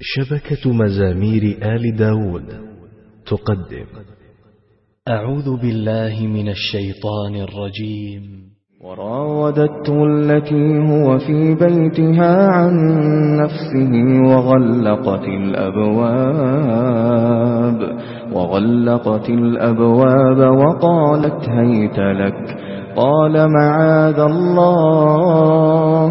شبكة مزامير آل داود تقدم. أعوذ بالله من الشيطان الرجيم. وراودته التي هو في بيتها عن نفسه وغلقت الأبواب وغلقت الأبواب وقالت هيت لك قال معاذ الله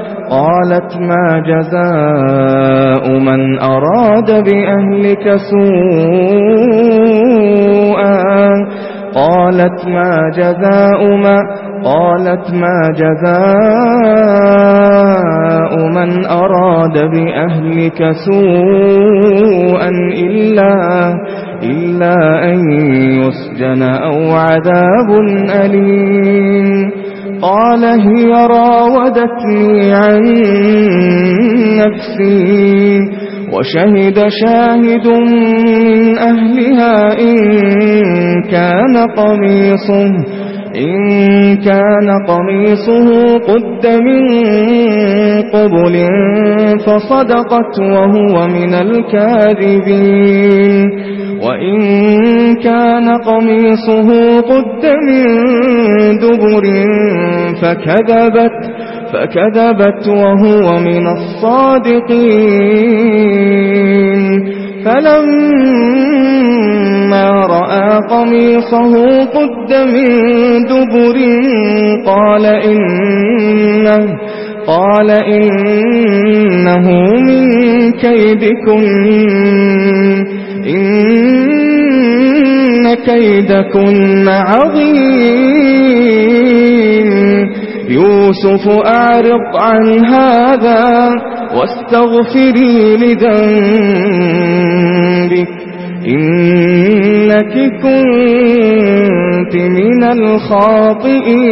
قالت ما جزاء من أراد بأهلك سوءا؟ قالت ما جزاء ما قالت ما جزاء من أراد بأهلك سوءا إلا إلا أن يسجن أو عذاب أليم. قال هي راودتني عن نفسي وشهد شاهد من أهلها إن كان قميصه إن كان قميصه قد من قبل فصدقت وهو من الكاذبين وإن كان قميصه قد من دبر فكذبت فكذبت وهو من الصادقين. فلما رأى قميصه قد من دبر قال إنه قال إنه من كيدكم، إن كيدكن عظيم. يوسف أعرض عن هذا واستغفري لذنبك إنك كنت من الخاطئين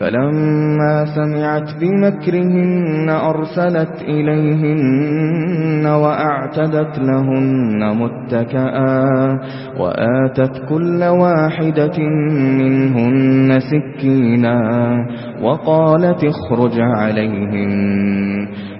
فلما سمعت بمكرهن أرسلت إليهن وأعتدت لهن متكئا وآتت كل واحدة منهن سكينا وقالت اخرج عليهن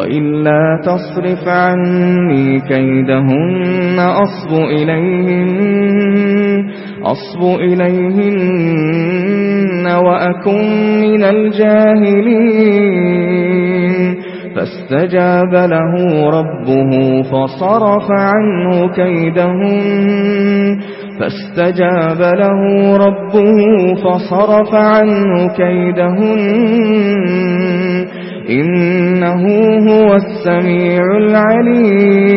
وإلا تصرف عني كيدهن أصب إليهن أصب إليهن وأكن من الجاهلين فاستجاب له ربه فصرف عنه كيدهن فاستجاب له ربه فصرف عنه كيدهن إنه هو السَّمِيعُ الْعَلِيمُ.